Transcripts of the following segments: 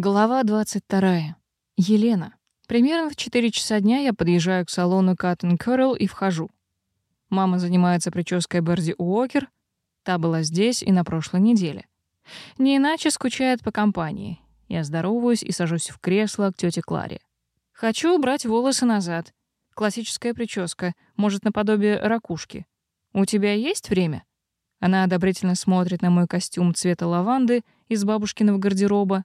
Глава 22. Елена. Примерно в 4 часа дня я подъезжаю к салону Cut and Curl и вхожу. Мама занимается прической Берди Уокер. Та была здесь и на прошлой неделе. Не иначе скучает по компании. Я здороваюсь и сажусь в кресло к тете Кларе. Хочу убрать волосы назад. Классическая прическа, может, наподобие ракушки. У тебя есть время? Она одобрительно смотрит на мой костюм цвета лаванды из бабушкиного гардероба,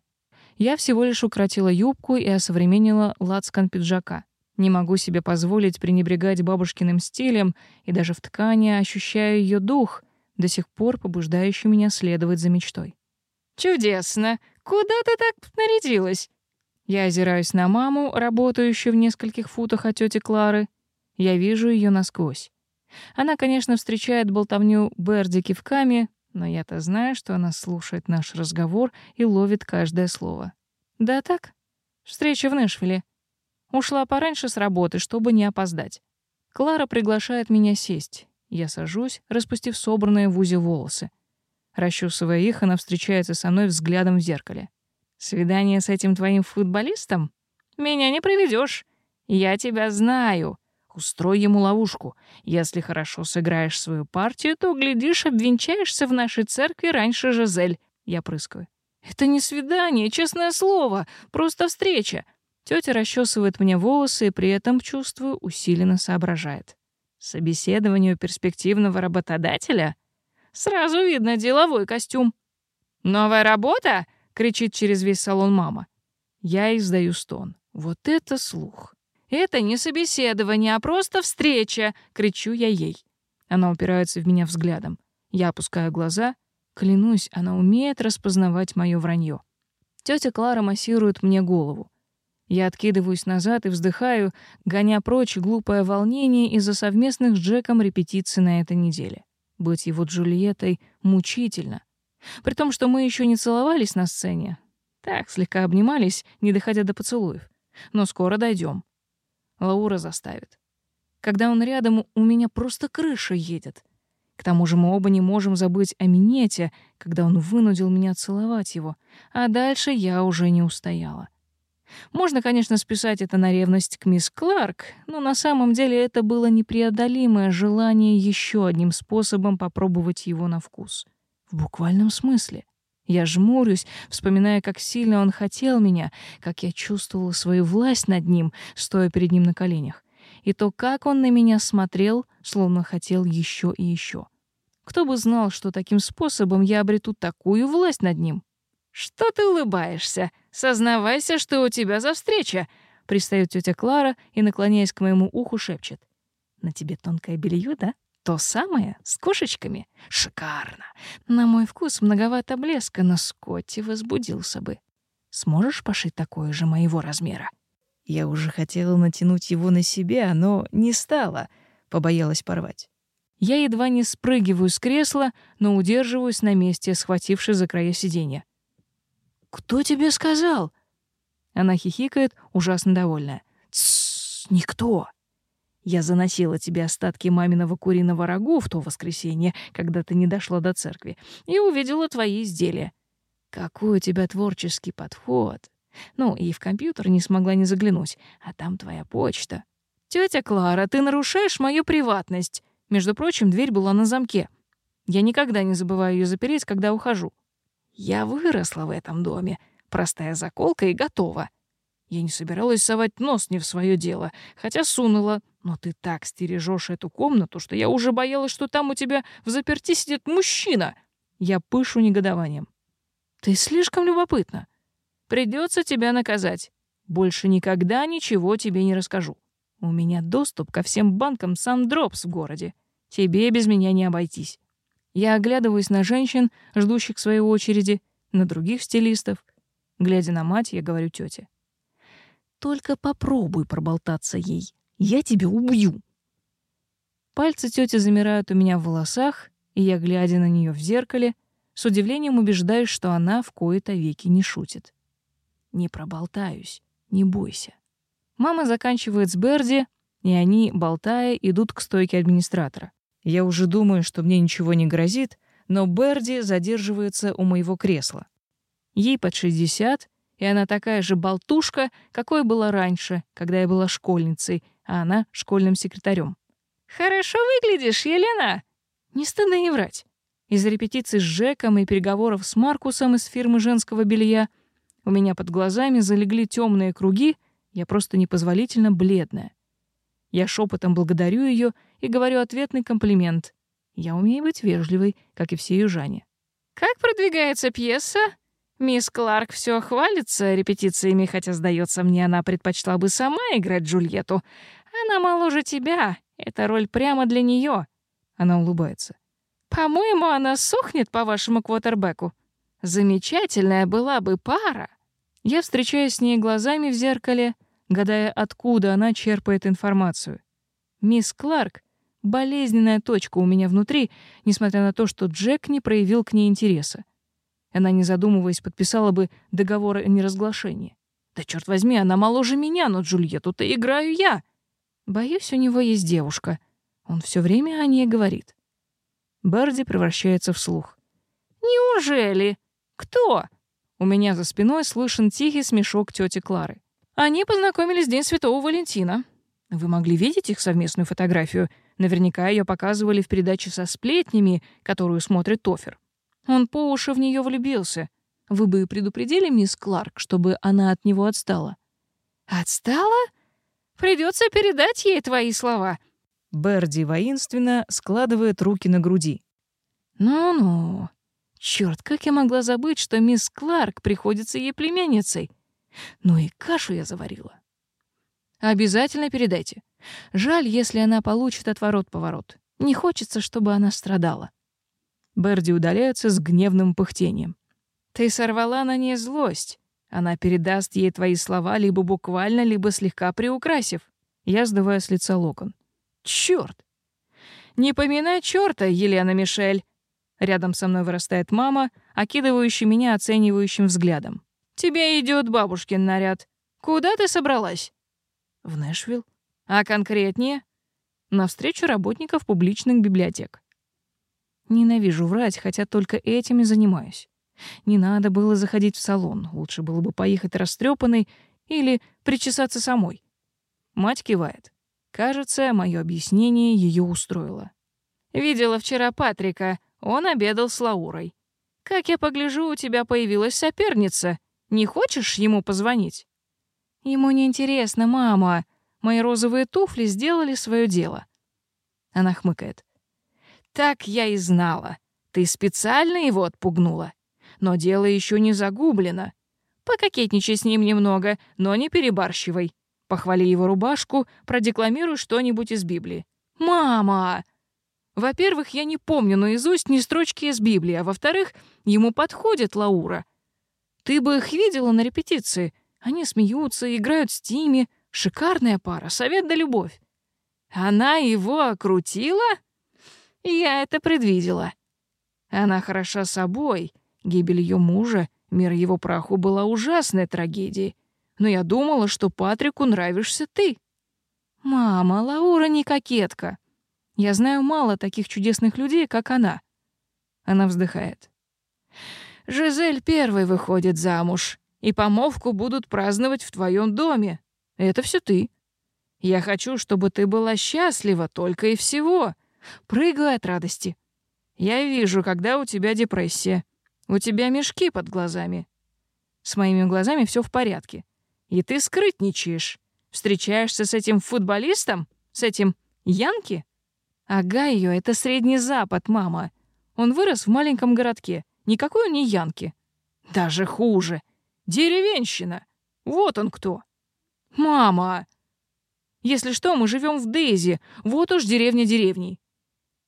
я всего лишь укоротила юбку и осовременила лацкан пиджака. Не могу себе позволить пренебрегать бабушкиным стилем, и даже в ткани ощущаю ее дух, до сих пор побуждающий меня следовать за мечтой. «Чудесно! Куда ты так нарядилась?» Я озираюсь на маму, работающую в нескольких футах от тети Клары. Я вижу ее насквозь. Она, конечно, встречает болтовню Берди кивками, но я-то знаю, что она слушает наш разговор и ловит каждое слово. Да так? Встреча в Нэшвилле. Ушла пораньше с работы, чтобы не опоздать. Клара приглашает меня сесть. Я сажусь, распустив собранные в узел волосы. Расчесывая их, она встречается со мной взглядом в зеркале. «Свидание с этим твоим футболистом? Меня не приведешь. Я тебя знаю. Устрой ему ловушку. Если хорошо сыграешь свою партию, то, глядишь, обвенчаешься в нашей церкви раньше Жизель. Я прыскаю. Это не свидание, честное слово. Просто встреча. Тетя расчесывает мне волосы и при этом, чувствую, усиленно соображает. Собеседованию перспективного работодателя? Сразу видно деловой костюм. «Новая работа?» — кричит через весь салон мама. Я издаю стон. Вот это слух. Это не собеседование, а просто встреча!» — кричу я ей. Она упирается в меня взглядом. Я опускаю глаза. Клянусь, она умеет распознавать мое вранье. Тетя Клара массирует мне голову. Я откидываюсь назад и вздыхаю, гоня прочь глупое волнение из-за совместных с Джеком репетиций на этой неделе. Быть его Джульеттой мучительно. При том, что мы еще не целовались на сцене. Так, слегка обнимались, не доходя до поцелуев. Но скоро дойдем. Лаура заставит. Когда он рядом, у меня просто крыша едет. К тому же мы оба не можем забыть о минете, когда он вынудил меня целовать его, а дальше я уже не устояла. Можно, конечно, списать это на ревность к мисс Кларк, но на самом деле это было непреодолимое желание еще одним способом попробовать его на вкус. В буквальном смысле. Я жмурюсь, вспоминая, как сильно он хотел меня, как я чувствовала свою власть над ним, стоя перед ним на коленях. И то, как он на меня смотрел, словно хотел еще и еще. Кто бы знал, что таким способом я обрету такую власть над ним? «Что ты улыбаешься? Сознавайся, что у тебя за встреча!» Пристает тетя Клара и, наклоняясь к моему уху, шепчет. «На тебе тонкое белье, да?» то самое с кошечками? Шикарно! На мой вкус многовато блеска, на Скотти возбудился бы. Сможешь пошить такое же моего размера?» Я уже хотела натянуть его на себя, но не стала, побоялась порвать. Я едва не спрыгиваю с кресла, но удерживаюсь на месте, схватившись за края сиденья. «Кто тебе сказал?» Она хихикает, ужасно довольная. «Тссс, никто!» Я заносила тебе остатки маминого куриного рагу в то воскресенье, когда ты не дошла до церкви, и увидела твои изделия. Какой у тебя творческий подход. Ну, и в компьютер не смогла не заглянуть, а там твоя почта. Тетя Клара, ты нарушаешь мою приватность. Между прочим, дверь была на замке. Я никогда не забываю ее запереть, когда ухожу. Я выросла в этом доме. Простая заколка и готово. Я не собиралась совать нос не в свое дело, хотя сунула, но ты так стережешь эту комнату, что я уже боялась, что там у тебя в заперти сидит мужчина. Я пышу негодованием. Ты слишком любопытна. Придется тебя наказать. Больше никогда ничего тебе не расскажу. У меня доступ ко всем банкам Сандропс в городе. Тебе без меня не обойтись. Я оглядываюсь на женщин, ждущих своей очереди, на других стилистов. Глядя на мать, я говорю тете. Только попробуй проболтаться ей. Я тебя убью!» Пальцы тети замирают у меня в волосах, и я, глядя на нее в зеркале, с удивлением убеждаюсь, что она в кои-то веки не шутит. «Не проболтаюсь, не бойся». Мама заканчивает с Берди, и они, болтая, идут к стойке администратора. Я уже думаю, что мне ничего не грозит, но Берди задерживается у моего кресла. Ей под 60, и она такая же болтушка, какой была раньше, когда я была школьницей, а она — школьным секретарем. «Хорошо выглядишь, Елена!» «Не стыдно не врать!» Из репетиций с Жеком и переговоров с Маркусом из фирмы женского белья у меня под глазами залегли темные круги, я просто непозволительно бледная. Я шепотом благодарю ее и говорю ответный комплимент. Я умею быть вежливой, как и все южане. «Как продвигается пьеса?» Мисс Кларк все хвалится репетициями, хотя, сдается мне, она предпочла бы сама играть Джульетту. Она моложе тебя. Эта роль прямо для нее. Она улыбается. По-моему, она сохнет по вашему квотербеку. Замечательная была бы пара. Я встречаюсь с ней глазами в зеркале, гадая, откуда она черпает информацию. Мисс Кларк — болезненная точка у меня внутри, несмотря на то, что Джек не проявил к ней интереса. Она, не задумываясь, подписала бы договоры о неразглашении. Да черт возьми, она моложе меня, но Джульетту-то играю я. Боюсь, у него есть девушка. Он все время о ней говорит. Барди превращается в слух. Неужели? Кто? У меня за спиной слышен тихий смешок тети Клары. Они познакомились в день Святого Валентина. Вы могли видеть их совместную фотографию? Наверняка ее показывали в передаче со сплетнями, которую смотрит Тофер. Он по уши в нее влюбился. Вы бы предупредили мисс Кларк, чтобы она от него отстала. Отстала? Придется передать ей твои слова. Берди воинственно складывает руки на груди. Ну-ну. Черт, как я могла забыть, что мисс Кларк приходится ей племянницей. Ну и кашу я заварила. Обязательно передайте. Жаль, если она получит отворот-поворот. Не хочется, чтобы она страдала. Берди удаляется с гневным пыхтением. «Ты сорвала на ней злость. Она передаст ей твои слова либо буквально, либо слегка приукрасив». Я сдуваю с лица локон. «Чёрт!» «Не поминай чёрта, Елена Мишель!» Рядом со мной вырастает мама, окидывающая меня оценивающим взглядом. «Тебе идёт бабушкин наряд. Куда ты собралась?» «В Нэшвилл». «А конкретнее?» «На встречу работников публичных библиотек». Ненавижу врать, хотя только этим и занимаюсь. Не надо было заходить в салон, лучше было бы поехать растрепанной или причесаться самой. Мать кивает. Кажется, мое объяснение ее устроило. Видела вчера Патрика, он обедал с Лаурой. Как я погляжу, у тебя появилась соперница. Не хочешь ему позвонить? Ему не интересно, мама. Мои розовые туфли сделали свое дело. Она хмыкает. Так я и знала. Ты специально его отпугнула. Но дело еще не загублено. Пококетничай с ним немного, но не перебарщивай. Похвали его рубашку, продекламируй что-нибудь из Библии. «Мама!» Во-первых, я не помню наизусть ни строчки из Библии, а во-вторых, ему подходит Лаура. Ты бы их видела на репетиции. Они смеются, играют с Тими. Шикарная пара, совет да любовь. Она его окрутила? Я это предвидела. Она хороша собой. Гибель ее мужа, мир его праху была ужасной трагедией. Но я думала, что Патрику нравишься ты. Мама, Лаура не кокетка. Я знаю мало таких чудесных людей, как она. Она вздыхает. Жизель первой выходит замуж, и помолвку будут праздновать в твоем доме. Это все ты. Я хочу, чтобы ты была счастлива только и всего прыгаю от радости. Я вижу, когда у тебя депрессия. У тебя мешки под глазами. С моими глазами все в порядке. И ты скрытничаешь. Встречаешься с этим футболистом? С этим Янки? Агайо — это Средний Запад, мама. Он вырос в маленьком городке. Никакой он не Янки. Даже хуже. Деревенщина. Вот он кто. Мама! Если что, мы живем в Дейзи. Вот уж деревня деревней.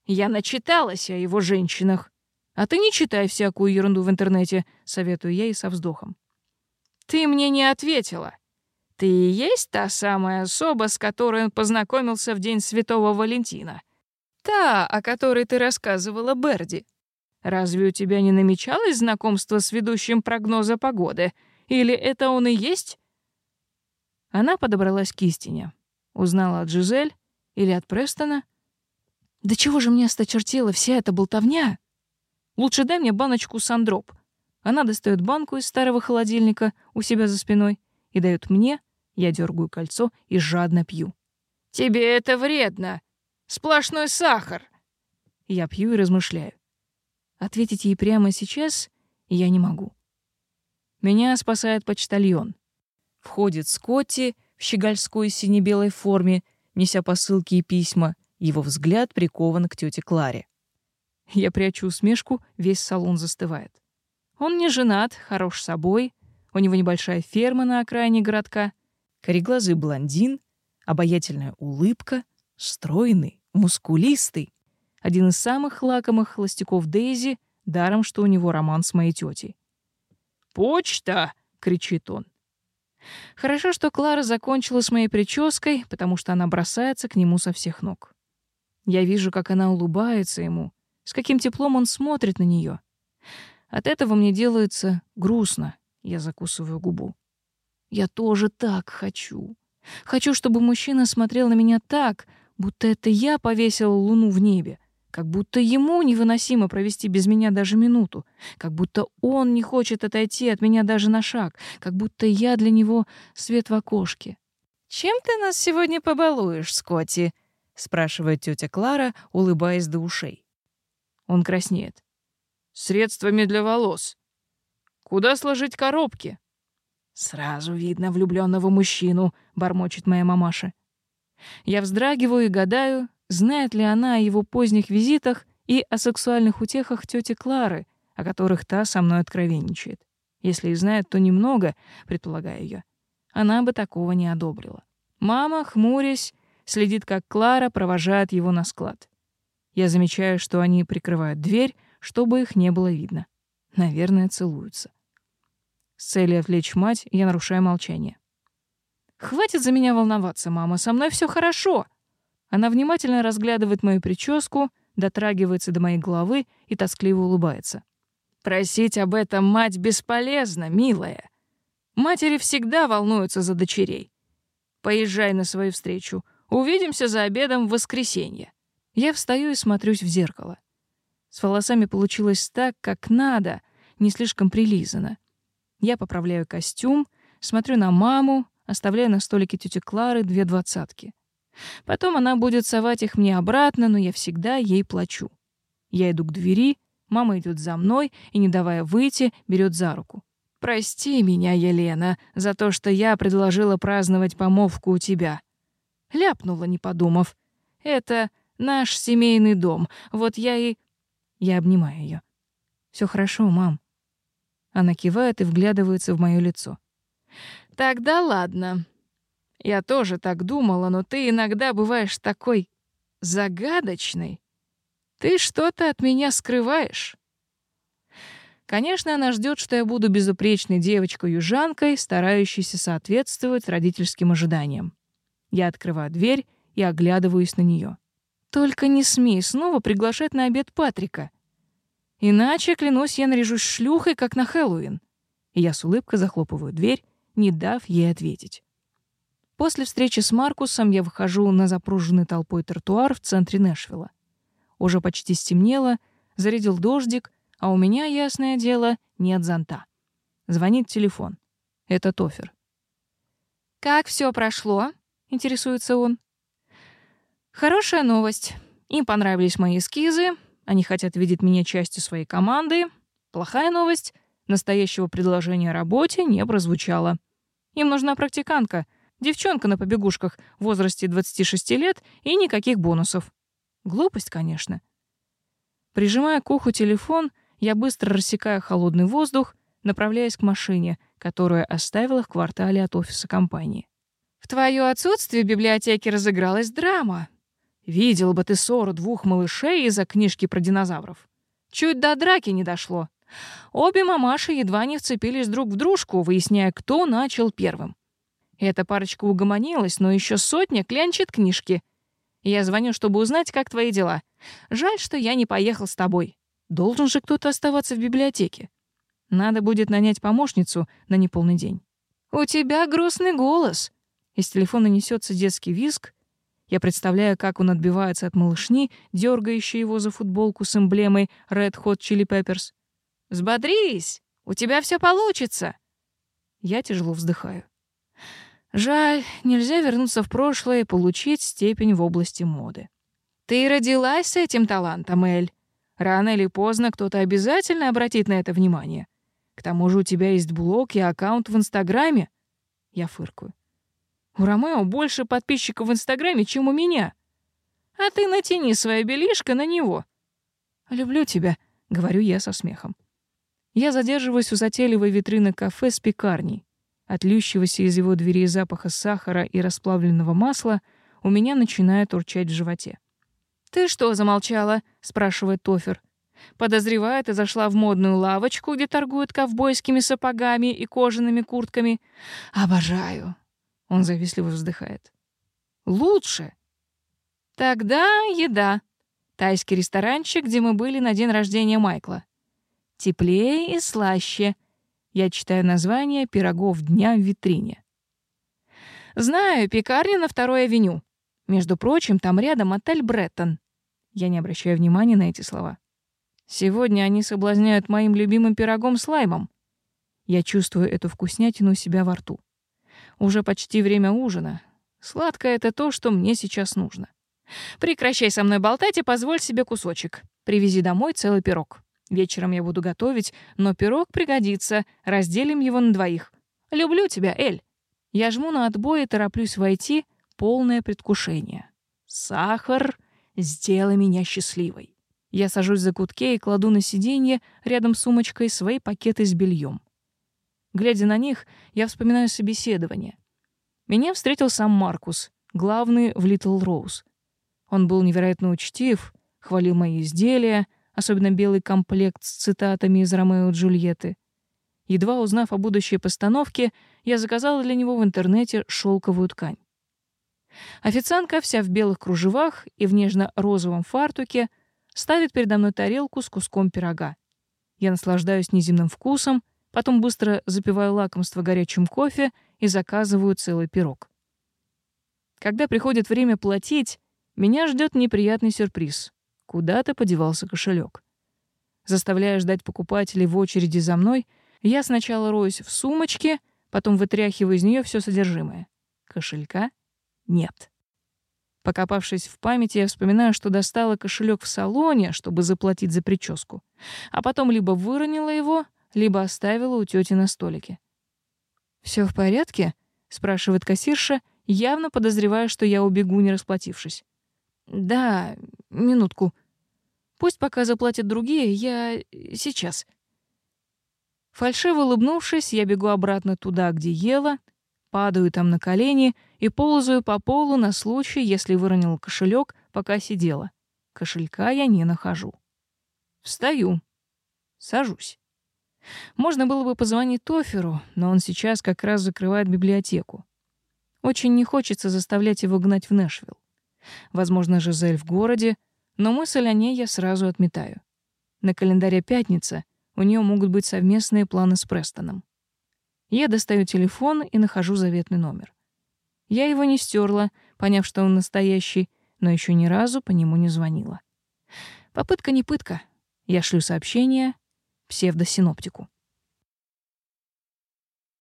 Я начиталась о его женщинах. А ты не читай всякую ерунду в интернете, советую я ей со вздохом. Ты мне не ответила. Ты и есть та самая особа, с которой он познакомился в день Святого Валентина. Та, о которой ты рассказывала Берди. Разве у тебя не намечалось знакомство с ведущим прогноза погоды? Или это он и есть? Она подобралась к истине. Узнала от Жизель или от Престона — да чего же мне осточертела вся эта болтовня? Лучше дай мне баночку сандроп. Она достает банку из старого холодильника у себя за спиной и дает мне, я дергаю кольцо и жадно пью. Тебе это вредно. Сплошной сахар. Я пью и размышляю. Ответить ей прямо сейчас я не могу. Меня спасает почтальон. Входит Скотти в щегольской сине-белой форме, неся посылки и письма — его взгляд прикован к тете Кларе. Я прячу усмешку, весь салон застывает. Он не женат, хорош собой, у него небольшая ферма на окраине городка, кореглазый блондин, обаятельная улыбка, стройный, мускулистый. Один из самых лакомых холостяков Дейзи, даром, что у него роман с моей тетей. «Почта!» — кричит он. Хорошо, что Клара закончила с моей прической, потому что она бросается к нему со всех ног. Я вижу, как она улыбается ему, с каким теплом он смотрит на нее. От этого мне делается грустно. Я закусываю губу. Я тоже так хочу. Хочу, чтобы мужчина смотрел на меня так, будто это я повесила луну в небе, как будто ему невыносимо провести без меня даже минуту, как будто он не хочет отойти от меня даже на шаг, как будто я для него свет в окошке. «Чем ты нас сегодня побалуешь, Скотти?» — спрашивает тетя Клара, улыбаясь до ушей. Он краснеет. «Средствами для волос. Куда сложить коробки?» «Сразу видно влюбленного мужчину», — бормочет моя мамаша. Я вздрагиваю и гадаю, знает ли она о его поздних визитах и о сексуальных утехах тети Клары, о которых та со мной откровенничает. Если и знает, то немного, предполагаю я. Она бы такого не одобрила. Мама, хмурясь, следит, как Клара провожает его на склад. Я замечаю, что они прикрывают дверь, чтобы их не было видно. Наверное, целуются. С целью отвлечь мать, я нарушаю молчание. «Хватит за меня волноваться, мама, со мной все хорошо!» Она внимательно разглядывает мою прическу, дотрагивается до моей головы и тоскливо улыбается. «Просить об этом мать бесполезно, милая. Матери всегда волнуются за дочерей. Поезжай на свою встречу, Увидимся за обедом в воскресенье. Я встаю и смотрюсь в зеркало. С волосами получилось так, как надо, не слишком прилизано. Я поправляю костюм, смотрю на маму, оставляя на столике тети Клары две двадцатки. Потом она будет совать их мне обратно, но я всегда ей плачу. Я иду к двери, мама идет за мной и, не давая выйти, берет за руку. «Прости меня, Елена, за то, что я предложила праздновать помолвку у тебя ляпнула, не подумав. «Это наш семейный дом. Вот я и...» Я обнимаю ее. Все хорошо, мам». Она кивает и вглядывается в мое лицо. «Тогда ладно. Я тоже так думала, но ты иногда бываешь такой загадочный. Ты что-то от меня скрываешь». Конечно, она ждет, что я буду безупречной девочкой-южанкой, старающейся соответствовать родительским ожиданиям. Я открываю дверь и оглядываюсь на нее. Только не смей снова приглашать на обед Патрика. Иначе, клянусь, я наряжусь шлюхой, как на Хэллоуин. И я с улыбкой захлопываю дверь, не дав ей ответить. После встречи с Маркусом я выхожу на запруженный толпой тротуар в центре Нэшвилла. Уже почти стемнело, зарядил дождик, а у меня, ясное дело, нет зонта. Звонит телефон. Это Тофер. «Как все прошло?» интересуется он. Хорошая новость. Им понравились мои эскизы, они хотят видеть меня частью своей команды. Плохая новость. Настоящего предложения о работе не прозвучало. Им нужна практикантка. Девчонка на побегушках в возрасте 26 лет и никаких бонусов. Глупость, конечно. Прижимая к уху телефон, я быстро рассекаю холодный воздух, направляясь к машине, которую оставила в квартале от офиса компании. В твое отсутствие в библиотеке разыгралась драма. Видел бы ты ссору двух малышей из-за книжки про динозавров. Чуть до драки не дошло. Обе мамаши едва не вцепились друг в дружку, выясняя, кто начал первым. Эта парочка угомонилась, но еще сотня клянчит книжки. Я звоню, чтобы узнать, как твои дела. Жаль, что я не поехал с тобой. Должен же кто-то оставаться в библиотеке. Надо будет нанять помощницу на неполный день. У тебя грустный голос. Из телефона несется детский визг. Я представляю, как он отбивается от малышни, дергающей его за футболку с эмблемой Red Hot Chili Peppers. Сбодрись, У тебя все получится!» Я тяжело вздыхаю. Жаль, нельзя вернуться в прошлое и получить степень в области моды. Ты родилась с этим талантом, Эль. Рано или поздно кто-то обязательно обратит на это внимание. К тому же у тебя есть блог и аккаунт в Инстаграме. Я фыркаю. У Ромео больше подписчиков в Инстаграме, чем у меня. А ты натяни свое белишко на него. Люблю тебя, говорю я со смехом. Я задерживаюсь у затейливой витрины кафе с пекарней. От из его дверей запаха сахара и расплавленного масла у меня начинает урчать в животе. «Ты что замолчала?» — спрашивает Тофер. Подозреваю, ты зашла в модную лавочку, где торгуют ковбойскими сапогами и кожаными куртками. Обожаю. Он завистливо вздыхает. «Лучше!» «Тогда еда. Тайский ресторанчик, где мы были на день рождения Майкла. Теплее и слаще». Я читаю название пирогов дня в витрине. «Знаю, пекарня на второй авеню. Между прочим, там рядом отель Бреттон». Я не обращаю внимания на эти слова. «Сегодня они соблазняют моим любимым пирогом с лаймом». Я чувствую эту вкуснятину у себя во рту. Уже почти время ужина. Сладкое — это то, что мне сейчас нужно. Прекращай со мной болтать и позволь себе кусочек. Привези домой целый пирог. Вечером я буду готовить, но пирог пригодится. Разделим его на двоих. Люблю тебя, Эль. Я жму на отбой и тороплюсь войти, полное предвкушение. Сахар, сделай меня счастливой. Я сажусь за кутке и кладу на сиденье рядом с сумочкой свои пакеты с бельем. Глядя на них, я вспоминаю собеседование. Меня встретил сам Маркус, главный в Литл Роуз. Он был невероятно учтив, хвалил мои изделия, особенно белый комплект с цитатами из Ромео и Джульетты. Едва узнав о будущей постановке, я заказала для него в интернете шелковую ткань. Официантка, вся в белых кружевах и в нежно-розовом фартуке, ставит передо мной тарелку с куском пирога. Я наслаждаюсь неземным вкусом — Потом быстро запиваю лакомство горячим кофе и заказываю целый пирог. Когда приходит время платить, меня ждет неприятный сюрприз. Куда-то подевался кошелек. Заставляя ждать покупателей в очереди за мной, я сначала роюсь в сумочке, потом вытряхиваю из нее все содержимое. Кошелька нет. Покопавшись в памяти, я вспоминаю, что достала кошелек в салоне, чтобы заплатить за прическу, а потом либо выронила его, либо оставила у тети на столике. «Все в порядке?» — спрашивает кассирша, явно подозревая, что я убегу, не расплатившись. «Да, минутку. Пусть пока заплатят другие, я сейчас». Фальшиво улыбнувшись, я бегу обратно туда, где ела, падаю там на колени и ползаю по полу на случай, если выронила кошелек, пока сидела. Кошелька я не нахожу. Встаю. Сажусь. Можно было бы позвонить Тоферу, но он сейчас как раз закрывает библиотеку. Очень не хочется заставлять его гнать в Нэшвилл. Возможно, Жизель в городе, но мысль о ней я сразу отметаю. На календаре пятница, у нее могут быть совместные планы с Престоном. Я достаю телефон и нахожу заветный номер. Я его не стерла, поняв, что он настоящий, но еще ни разу по нему не звонила. Попытка не пытка. Я шлю сообщение, псевдосиноптику.